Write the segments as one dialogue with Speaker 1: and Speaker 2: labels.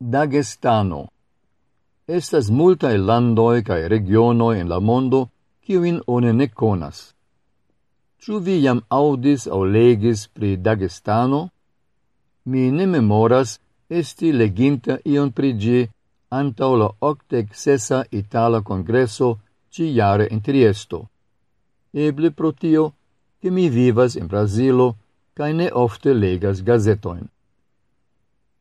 Speaker 1: Dagestano. Estas multae landoi cae regionoi en la mondo, kiuin one ne conas. Ču vi jam audis au legis pri Dagestano? Mi ne memoras esti leginta ion pri gi antau la octec sesa Itala Congresso ci jare in Triesto. Eble pro tio, che mi vivas in Brasilo, cae ne ofte legas gazetoin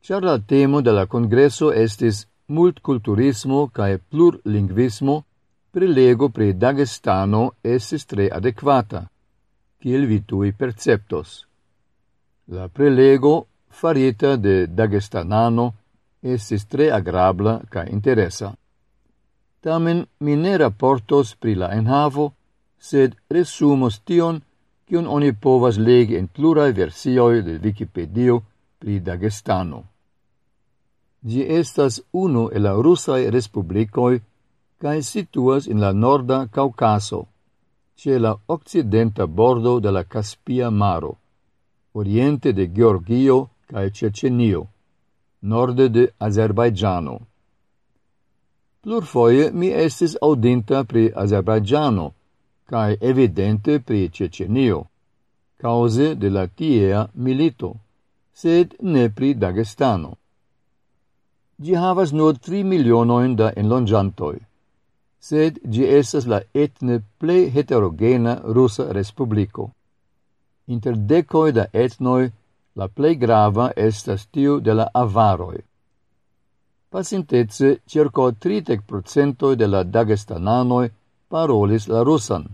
Speaker 1: char la temo de la congresso estis multculturismo cae plurlingvismo, prelego pre Dagestano estis tre adequata, kiel vi tui perceptos. La prelego farita de Dagestanano estis tre agrabla ca interesa. Tamen mi ne raportos pri la enhavo, sed resumos tion kion oni povas legi en pluraj versioi de Wikipedio pri Dagestano. Gi estas unu el la rusaj respublikoj kaj situas en la norda Kaukaso, ĉe la okcidenta bordo de la Kaspia Maro, oriente de Georgio kaj Ĉeĉenio, norde de Azerbajdžano. Plurfoje mi estis aŭdinta pri Azerbajdžano kaj evidente pri Ĉeĉenio, cause de la tiea milito, sed ne pri Dagestano gi havas nur 3 milionoin da enlongiantoi, sed gi estas la etne plei heterogena russa Respublico. Inter decoi da etnoi, la plei grava estas tiu de la avaroi. Pasintetze, circo 30% de la dagestananoi parolis la rusan,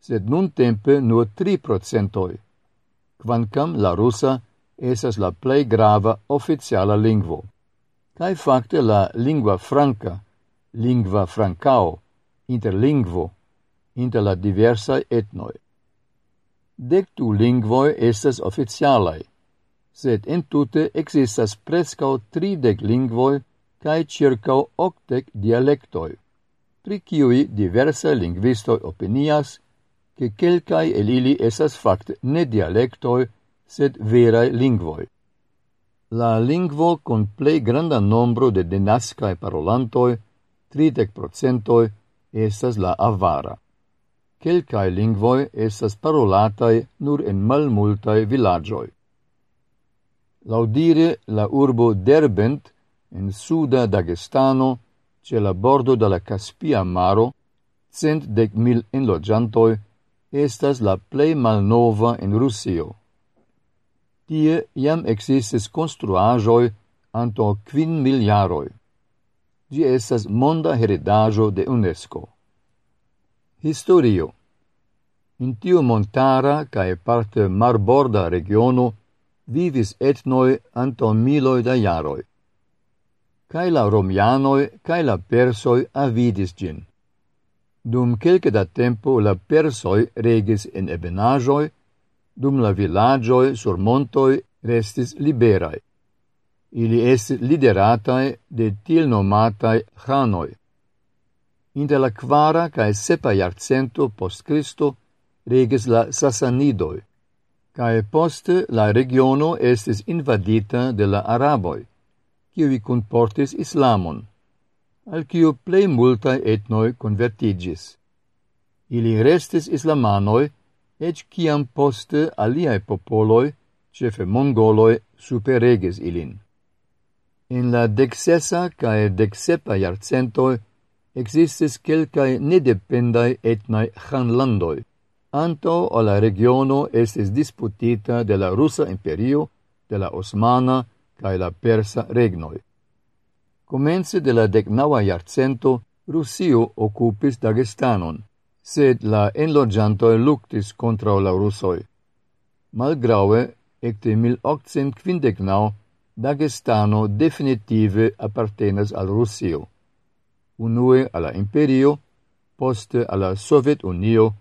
Speaker 1: sed nun tempe nur 3%, quancam la rusa esas la plei grava oficiala lingvo cae facte la lingua franca, lingua francao, interlingvo, inter la diversa etnoi. Dectu lingvoi estas oficialai, sed in tute existas prescau tridec lingvoi cae circau octec dialectoi, pri ciui diversa lingvistoi opinias che quelcae el ili esas fact ne dialectoi, sed verae lingvoi la lingvo con plei granda nombro de denascae parolantoi, 30%, estas la avara. Quelcae lingvoi estas parolataj nur en malmultae villagioi. Laudire la urbo Derbent en suda Dagestano, ce la bordo de la Caspia maro, cent dec mil enlogiantoi, estas la plei malnova en Rusio tie iam existis construajoi anto quin miliaroi. Gi estas monda heredajo de UNESCO. Historio In tiu montara cae parte marborda regiono vivis etnoi anto miloi da iaroi. Cae la romianoi cae la persoi avidis gin. Dum quelque da tempo la persoi regis in ebenajoi dum la villagioi sur montoi restis liberai. Ili estis lideratai de til nomatai hanoi. Inter la quara cae sepa iarcento post Cristo regis la Sassanidoi, cae poste la regiono estis invadita de la Araboi, vi comportis Islamon, al kiu plei multae etnoi convertigis. Ili restis Islamanoi, ec ciam poste aliae popoloi, cefe mongoloi, supereges ilin. In la dexesa cae dexepa iarcentoi existis quelcae nedependai etnae hanlandoi, anto o la regiono estis disputita de la Rusa imperio, de la Osmana cae la Persa regnoi. Comence de la decnaua iarcento, Rusio occupis Dagestanon, sed la enlogianto luctis contra la russoi. Malgraue, ecte 1859, Dagestano definitive appartenas al Russio. unue alla Imperio, poste alla Sovetunio,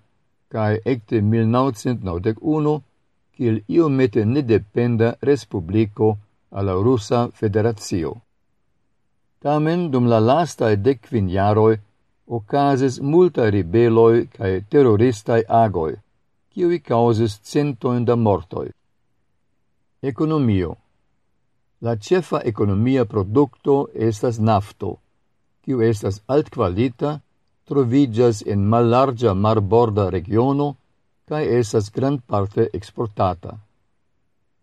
Speaker 1: cae ecte 1991 kiel iomete nedependa respublico alla Russa Federatio. Tamen, dum la lastae decvin jaroi, ocases multa ribeloi cae terroristai agoi, kiui causes centoin da mortoi. Economio La cefa economia producto estas nafto, kiu estas altqualita, trovigas en mallargia marborda regiono cae estas grandparte exportata.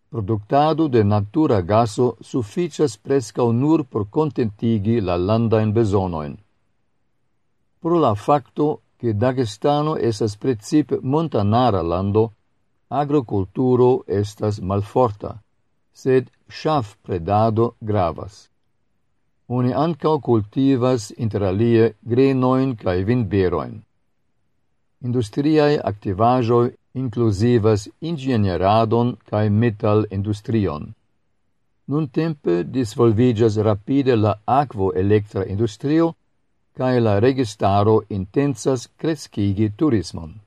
Speaker 1: Productado de natura gaso sufficias prescau nur por contentigi la landa in besonoin pro la facto che Dagestano esas principe montanara lando, agroculturo estas malforta, sed shaf predado gravas. Oni ancao cultivas interalie grenoin cae vinberoin. Industriae activajoi inclusivas ingenieradon cae metal industrion. Nun tempe disvolvigas rapide la aquo electra industrio, cae la registaro intensas crescigi turismon.